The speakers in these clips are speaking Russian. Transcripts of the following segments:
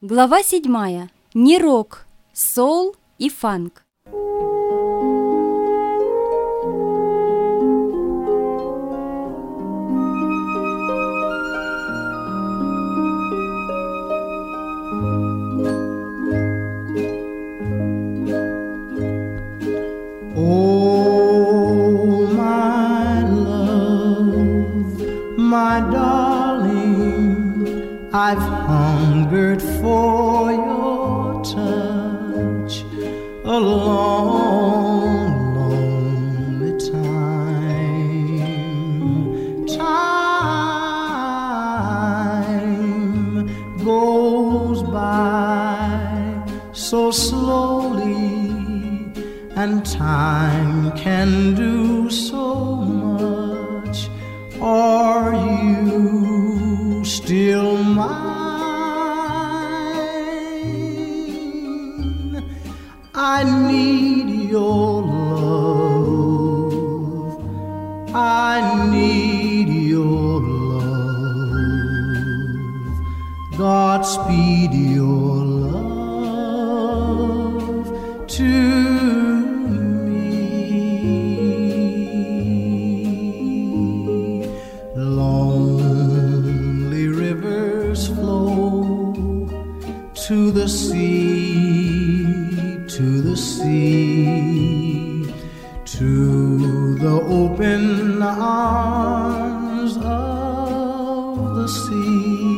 Глава седьмая. Не рок, соул и фанк. Oh, my love, I've hungered for your touch a long, lonely time. Time goes by so slowly and time can do so much. Are you still mine? I need your love. I need your love. Godspeed your love to the sea, to the open arms of the sea.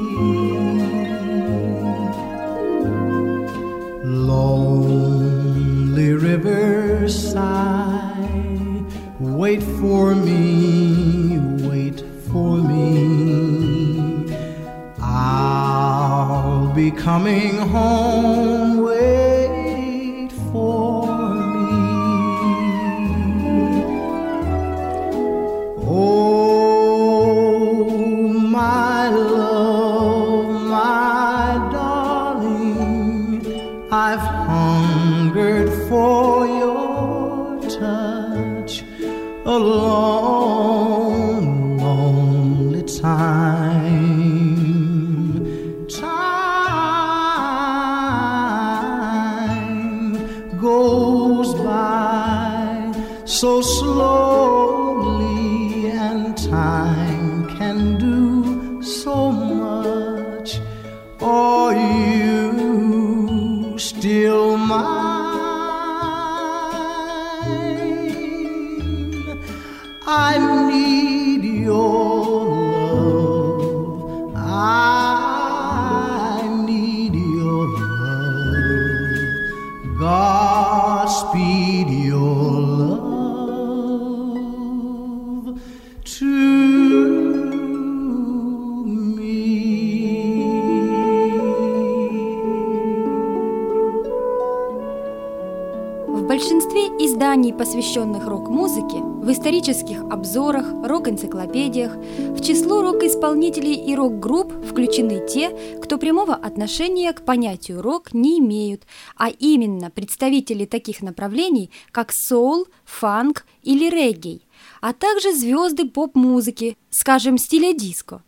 Lonely rivers sigh, wait for me, wait for me. I'll be coming home, for your touch a long, lonely time. Time goes by so slowly, and time can do so much. Are love to изданий, посвященных рок-музыке, в исторических обзорах, рок-энциклопедиях, в число рок-исполнителей и рок-групп включены те, кто прямого отношения к понятию рок не имеют, а именно представители таких направлений, как соул, фанк или регги, а также звезды поп-музыки, скажем, стиля диско.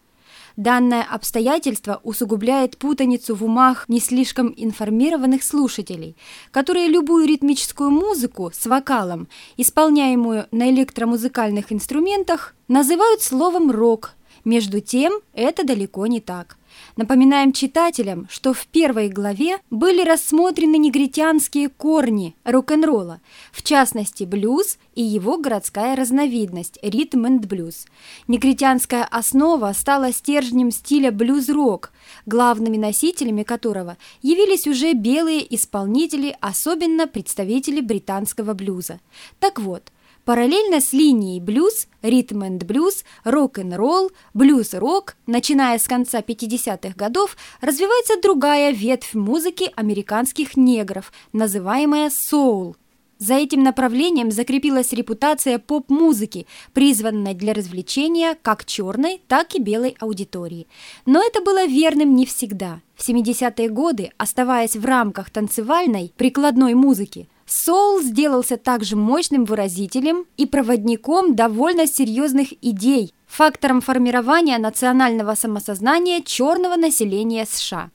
Данное обстоятельство усугубляет путаницу в умах не слишком информированных слушателей, которые любую ритмическую музыку с вокалом, исполняемую на электромузыкальных инструментах, называют словом «рок». Между тем, это далеко не так. Напоминаем читателям, что в первой главе были рассмотрены негритянские корни рок-н-ролла, в частности блюз и его городская разновидность – ритм энд блюз. Негритянская основа стала стержнем стиля блюз-рок, главными носителями которого явились уже белые исполнители, особенно представители британского блюза. Так вот, Параллельно с линией блюз, ритм энд блюз, рок-н-ролл, блюз-рок, начиная с конца 50-х годов, развивается другая ветвь музыки американских негров, называемая соул. За этим направлением закрепилась репутация поп-музыки, призванной для развлечения как черной, так и белой аудитории. Но это было верным не всегда. В 70-е годы, оставаясь в рамках танцевальной, прикладной музыки, Соул сделался также мощным выразителем и проводником довольно серьезных идей, фактором формирования национального самосознания черного населения США.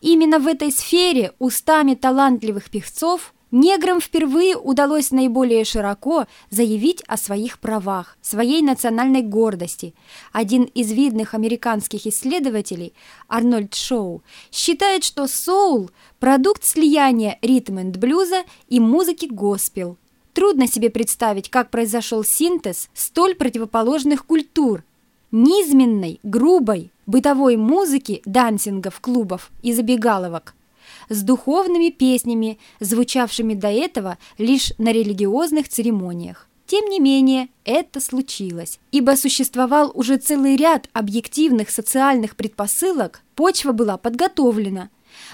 Именно в этой сфере устами талантливых певцов неграм впервые удалось наиболее широко заявить о своих правах, своей национальной гордости. Один из видных американских исследователей, Арнольд Шоу, считает, что соул – продукт слияния ритм-энд-блюза и музыки госпел. Трудно себе представить, как произошел синтез столь противоположных культур – низменной, грубой, бытовой музыки, дансингов, клубов и забегаловок с духовными песнями, звучавшими до этого лишь на религиозных церемониях. Тем не менее, это случилось, ибо существовал уже целый ряд объективных социальных предпосылок, почва была подготовлена,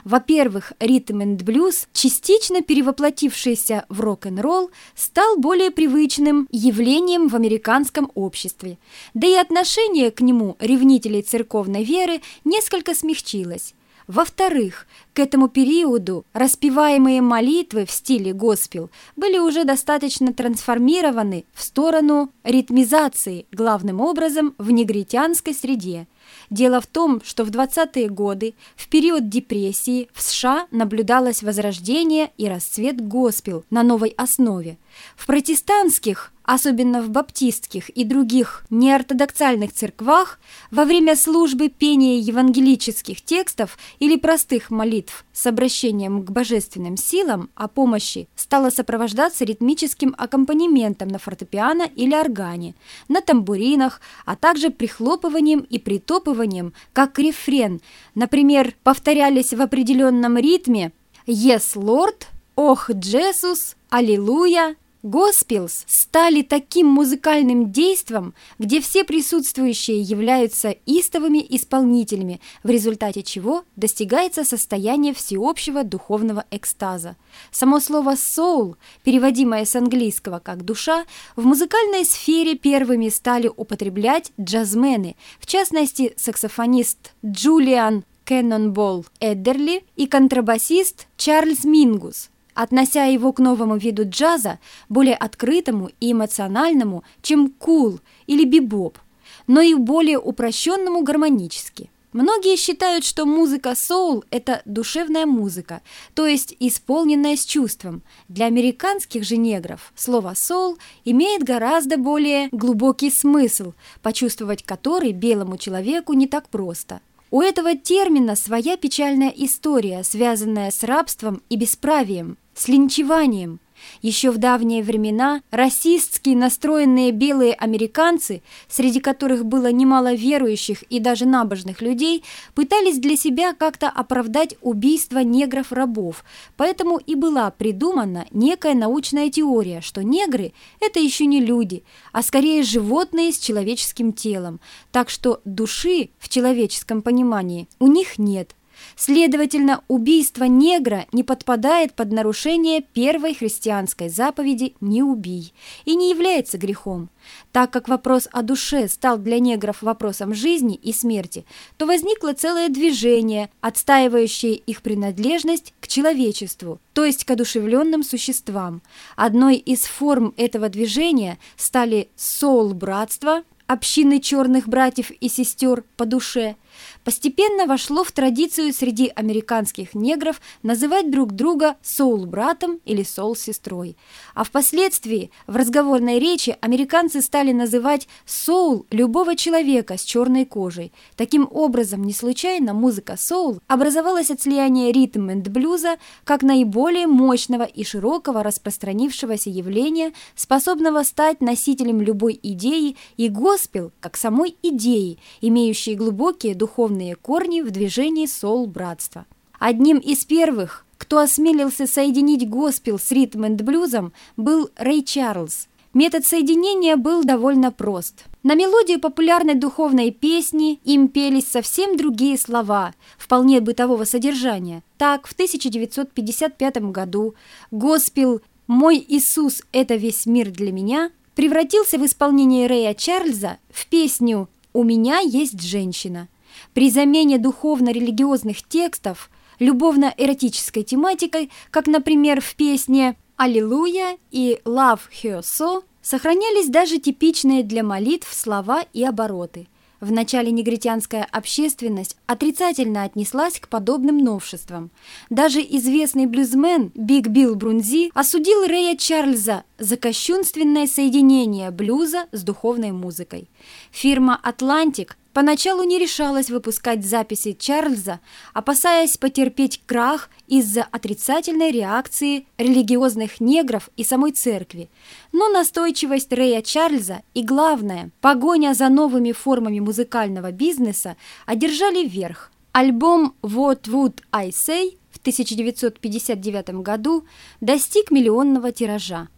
во-первых, ритм энд блюз, частично перевоплотившийся в рок-н-ролл, стал более привычным явлением в американском обществе, да и отношение к нему ревнителей церковной веры несколько смягчилось. Во-вторых, к этому периоду распеваемые молитвы в стиле госпел были уже достаточно трансформированы в сторону ритмизации, главным образом в негритянской среде – Дело в том, что в 20-е годы, в период депрессии, в США наблюдалось возрождение и расцвет госпел на новой основе. В протестантских особенно в баптистских и других неортодоксальных церквах, во время службы пения евангелических текстов или простых молитв с обращением к божественным силам о помощи стало сопровождаться ритмическим аккомпанементом на фортепиано или органе, на тамбуринах, а также прихлопыванием и притопыванием, как рефрен. Например, повторялись в определенном ритме «Yes, Lord», «Ох, Джесус», «Аллилуйя», Госпелс стали таким музыкальным действом, где все присутствующие являются истовыми исполнителями, в результате чего достигается состояние всеобщего духовного экстаза. Само слово «soul», переводимое с английского как «душа», в музыкальной сфере первыми стали употреблять джазмены, в частности, саксофонист Джулиан Кеннонбол Эддерли и контрабасист Чарльз Мингус – относя его к новому виду джаза, более открытому и эмоциональному, чем кул или бибоп, но и более упрощенному гармонически. Многие считают, что музыка соул – это душевная музыка, то есть исполненная с чувством. Для американских же негров слово «соул» имеет гораздо более глубокий смысл, почувствовать который белому человеку не так просто – у этого термина своя печальная история, связанная с рабством и бесправием, с линчеванием – еще в давние времена расистски настроенные белые американцы, среди которых было немало верующих и даже набожных людей, пытались для себя как-то оправдать убийство негров-рабов, поэтому и была придумана некая научная теория, что негры – это еще не люди, а скорее животные с человеческим телом, так что души в человеческом понимании у них нет. Следовательно, убийство негра не подпадает под нарушение первой христианской заповеди «не убий» и не является грехом. Так как вопрос о душе стал для негров вопросом жизни и смерти, то возникло целое движение, отстаивающее их принадлежность к человечеству, то есть к одушевленным существам. Одной из форм этого движения стали соул-братство, общины черных братьев и сестер по душе – постепенно вошло в традицию среди американских негров называть друг друга соул-братом или соул-сестрой. А впоследствии в разговорной речи американцы стали называть соул любого человека с черной кожей. Таким образом, не случайно музыка соул образовалась от слияния ритм энд блюза как наиболее мощного и широкого распространившегося явления, способного стать носителем любой идеи, и госпел как самой идеи, имеющей глубокие духовные корни в движении соул-братства. Одним из первых, кто осмелился соединить госпел с ритм-энд-блюзом, был Рэй Чарльз. Метод соединения был довольно прост. На мелодию популярной духовной песни им пелись совсем другие слова, вполне бытового содержания. Так, в 1955 году госпел «Мой Иисус – это весь мир для меня» превратился в исполнении Рэя Чарльза в песню «У меня есть женщина». При замене духовно-религиозных текстов любовно-эротической тематикой, как, например, в песне «Аллилуйя» и «Love Her So», сохранялись даже типичные для молитв слова и обороты. Вначале негритянская общественность отрицательно отнеслась к подобным новшествам. Даже известный блюзмен Биг Билл Брунзи осудил Рэя Чарльза за кощунственное соединение блюза с духовной музыкой. Фирма «Атлантик» Поначалу не решалась выпускать записи Чарльза, опасаясь потерпеть крах из-за отрицательной реакции религиозных негров и самой церкви. Но настойчивость Рэя Чарльза и, главное, погоня за новыми формами музыкального бизнеса одержали верх. Альбом «What Would I Say» в 1959 году достиг миллионного тиража.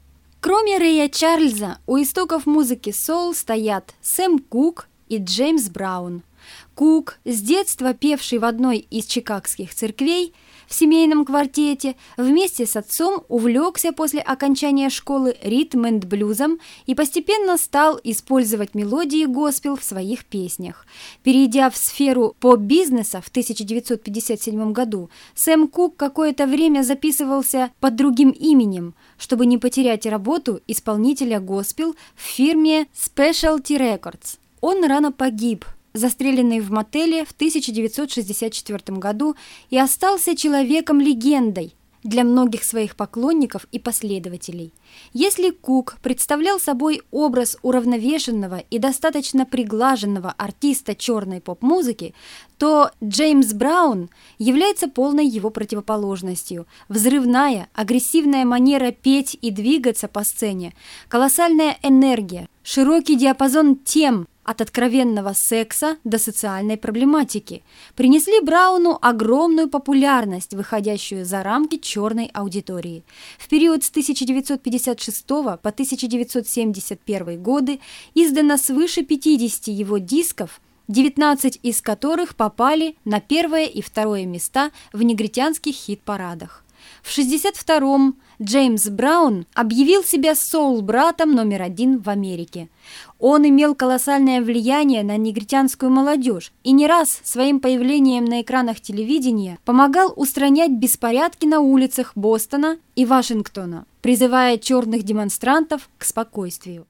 Кроме Рэя Чарльза, у истоков музыки соул стоят Сэм Кук, и Джеймс Браун. Кук, с детства певший в одной из чикагских церквей в семейном квартете, вместе с отцом увлекся после окончания школы ритм-энд-блюзом и постепенно стал использовать мелодии госпел в своих песнях. Перейдя в сферу поп-бизнеса в 1957 году, Сэм Кук какое-то время записывался под другим именем, чтобы не потерять работу исполнителя госпел в фирме Specialty Records. Он рано погиб, застреленный в мотеле в 1964 году и остался человеком-легендой для многих своих поклонников и последователей. Если Кук представлял собой образ уравновешенного и достаточно приглаженного артиста черной поп-музыки, то Джеймс Браун является полной его противоположностью. Взрывная, агрессивная манера петь и двигаться по сцене, колоссальная энергия, широкий диапазон тем, от откровенного секса до социальной проблематики, принесли Брауну огромную популярность, выходящую за рамки черной аудитории. В период с 1956 по 1971 годы издано свыше 50 его дисков, 19 из которых попали на первое и второе места в негритянских хит-парадах. В 1962-м Джеймс Браун объявил себя соул-братом номер один в Америке. Он имел колоссальное влияние на негритянскую молодежь и не раз своим появлением на экранах телевидения помогал устранять беспорядки на улицах Бостона и Вашингтона, призывая черных демонстрантов к спокойствию.